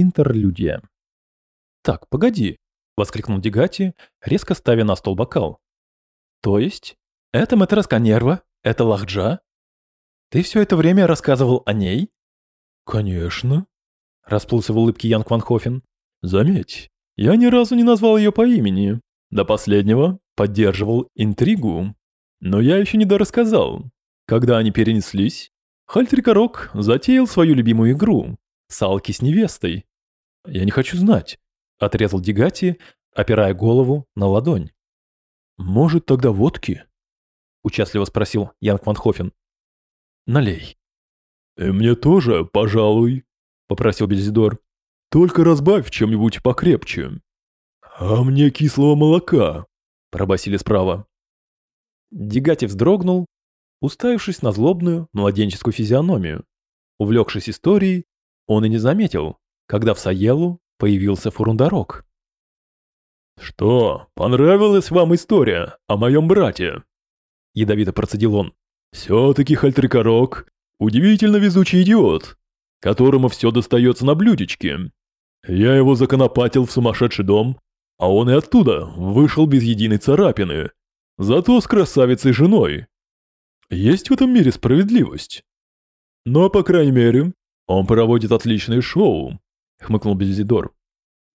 Интерлюдия. «Так, погоди», — воскликнул Дигати, резко ставя на стол бокал. «То есть, это Матраска Нерва, это Лахджа? Ты все это время рассказывал о ней?» «Конечно», — расплылся в улыбке Ян Кванхофен. «Заметь, я ни разу не назвал ее по имени. До последнего поддерживал интригу. Но я еще не дорассказал. Когда они перенеслись, Хальтрикорок затеял свою любимую игру – салки с невестой. «Я не хочу знать», – отрезал Дигати, опирая голову на ладонь. «Может, тогда водки?» – участливо спросил Янг Ван «Налей». «И мне тоже, пожалуй», – попросил Бельзидор. «Только разбавь чем-нибудь покрепче». «А мне кислого молока», – пробасили справа. Дигати вздрогнул уставившись на злобную младенческую физиономию. Увлекшись историей, он и не заметил, когда в Саелу появился Фурундарок. «Что, понравилась вам история о моем брате?» Ядовито процедил он. «Все-таки Хальтрикорок – удивительно везучий идиот, которому все достается на блюдечке. Я его законопатил в сумасшедший дом, а он и оттуда вышел без единой царапины, зато с красавицей женой, есть в этом мире справедливость. Но, по крайней мере, он проводит отличное шоу, хмыкнул Безидор.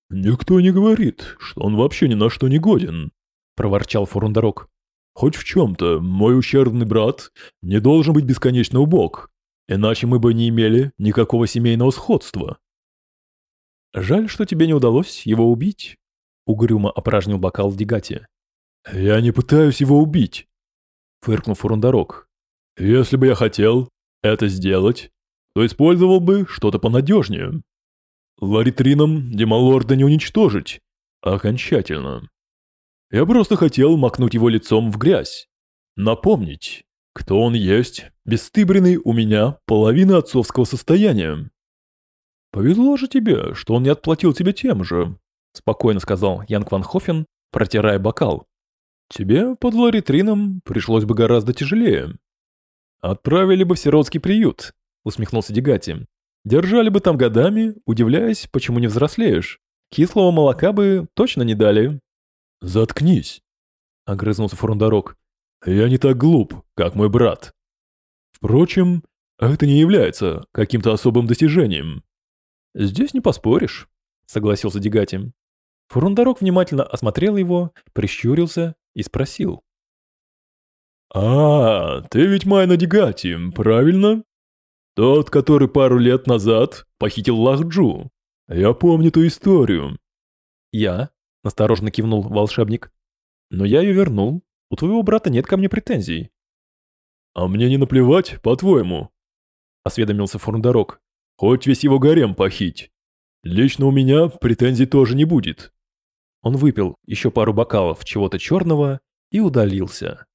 Никто не говорит, что он вообще ни на что не годен, проворчал Фурундарок. Хоть в чем-то мой ущербный брат не должен быть бесконечно убог, иначе мы бы не имели никакого семейного сходства. Жаль, что тебе не удалось его убить, угрюмо опражнил бокал в Дигате. Я не пытаюсь его убить, фыркнул Фурундарок. «Если бы я хотел это сделать, то использовал бы что-то понадежнее. Ларитрином Демалорда не уничтожить. Окончательно. Я просто хотел макнуть его лицом в грязь. Напомнить, кто он есть, бесстыбренный у меня половина отцовского состояния. «Повезло же тебе, что он не отплатил тебе тем же», спокойно сказал Янг Ван Хофен, протирая бокал. Тебе под ларитрином пришлось бы гораздо тяжелее. Отправили бы в сиротский приют, усмехнулся Дегати. Держали бы там годами, удивляясь, почему не взрослеешь. Кислого молока бы точно не дали. Заткнись, огрызнулся Фурундарок. Я не так глуп, как мой брат. Впрочем, это не является каким-то особым достижением. Здесь не поспоришь, согласился Дегати. Фурундарок внимательно осмотрел его, прищурился и спросил. «А, ты ведь Майна Дигати, правильно? Тот, который пару лет назад похитил Лахджу. Я помню ту историю». «Я?» – осторожно кивнул волшебник. «Но я ее вернул. У твоего брата нет ко мне претензий». «А мне не наплевать, по-твоему?» – осведомился Фурндорок. «Хоть весь его гарем похить. Лично у меня претензий тоже не будет. Он выпил еще пару бокалов чего-то черного и удалился.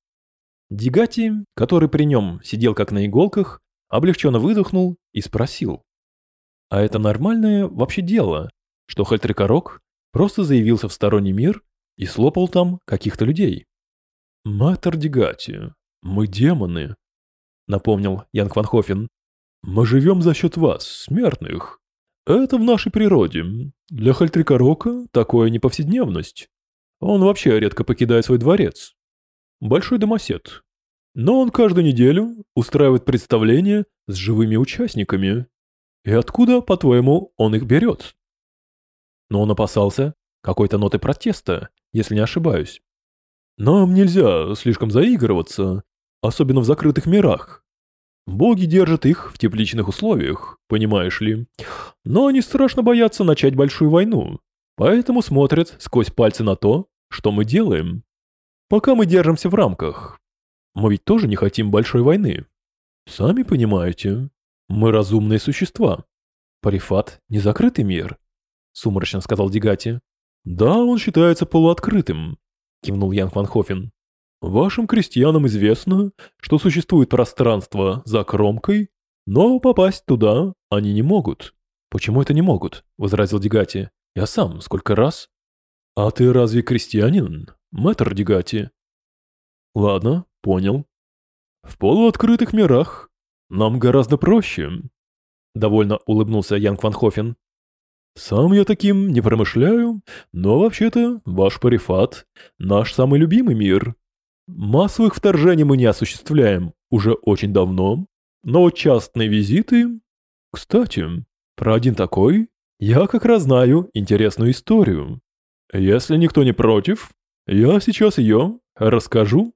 Дигати, который при нем сидел как на иголках, облегченно выдохнул и спросил. А это нормальное вообще дело, что Хальтрикорок просто заявился в сторонний мир и слопал там каких-то людей? «Мэтр Дигати, мы демоны», — напомнил Ян Кванхофен. «Мы живем за счет вас, смертных. Это в нашей природе. Для Хальтрикорока такое не повседневность. Он вообще редко покидает свой дворец. Большой домосед. Но он каждую неделю устраивает представления с живыми участниками. И откуда, по-твоему, он их берет? Но он опасался какой-то ноты протеста, если не ошибаюсь. Нам нельзя слишком заигрываться, особенно в закрытых мирах. Боги держат их в тепличных условиях, понимаешь ли. Но они страшно боятся начать большую войну, поэтому смотрят сквозь пальцы на то, что мы делаем. Пока мы держимся в рамках. Мы ведь тоже не хотим большой войны. Сами понимаете, мы разумные существа. Парифат – не закрытый мир, сумрачно сказал Дигати. Да, он считается полуоткрытым, кивнул Ян Ванхофен. Вашим крестьянам известно, что существует пространство за кромкой, но попасть туда они не могут. Почему это не могут? возразил Дигати. Я сам сколько раз? А ты разве крестьянин, мэтр Дигати? Ладно, понял. В полуоткрытых мирах нам гораздо проще. Довольно улыбнулся Янг Ван Хофен. Сам я таким не промышляю, но вообще-то ваш Парифат – наш самый любимый мир. Массовых вторжений мы не осуществляем уже очень давно, но частные визиты... Кстати, про один такой я как раз знаю интересную историю. Если никто не против, я сейчас ее расскажу.